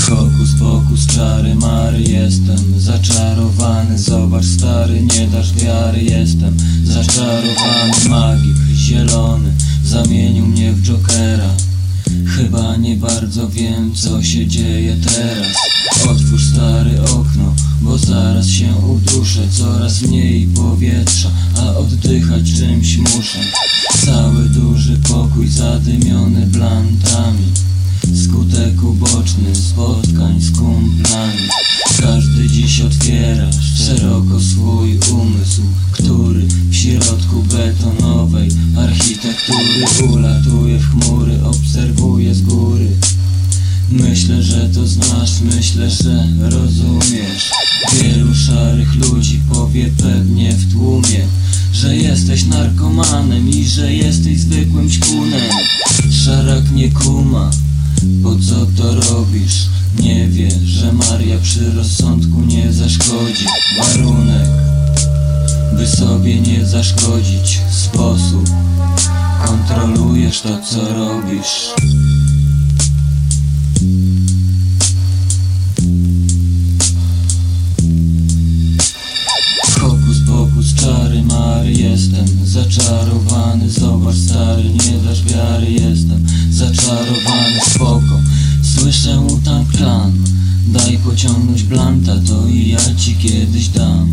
Fokus, fokus, czary, mary jestem Zaczarowany, zobacz stary, nie dasz wiary Jestem zaczarowany, magik zielony Zamienił mnie w Jokera. Chyba nie bardzo wiem, co się dzieje teraz. Otwórz stary okno, bo zaraz się uduszę. Coraz mniej powietrza, a oddychać czymś muszę. Cały duży dziś otwierasz szeroko swój umysł Który w środku betonowej architektury Ulatuje w chmury, obserwuje z góry. Myślę, że to znasz, myślę, że rozumiesz. Wielu szarych ludzi powie pewnie w tłumie Że jesteś narkomanem i że jesteś zwykłym ćpunem Szarak nie kuma, po co to robisz? Nie wie, że Maria przy rozsądku Warunek, by sobie nie zaszkodzić Sposób, kontrolujesz to co robisz. Jestem Zaczarowany, zobacz stary, nie dasz wiary Jestem zaczarowany, spoko Słyszę utan klan Daj pociągnąć blanta, to i ja ci kiedyś dam.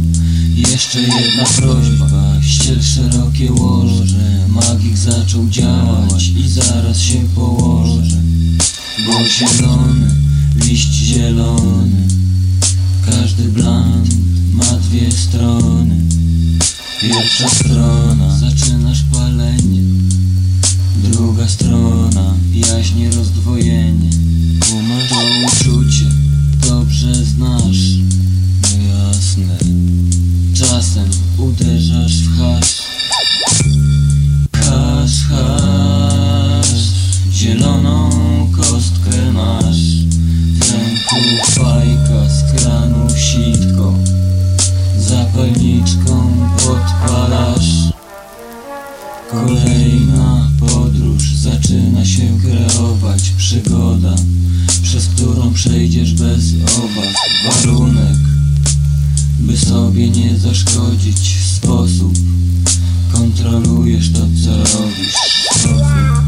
Jeszcze jedna prośba, ściel szerokie łoże Magik zaczął działać i zaraz się położę. Bo zielony, liść zielony. Każdy blant ma dwie strony. Pierwsza strona Zaczynasz palenie. Druga strona Ręku fajka z kranu sitko. Zapalniczką podpalasz. Kolejna podróż zaczyna się kreować. Przygoda, przez którą przejdziesz bez obaw. Warunek, by sobie nie zaszkodzić Sposób, kontrolujesz to co robisz. Sposób,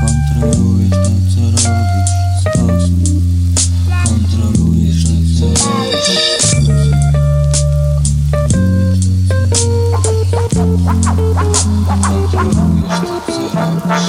kontrolujesz to co robisz. Sposób, kontrolujesz to co Kontrolujesz to co robisz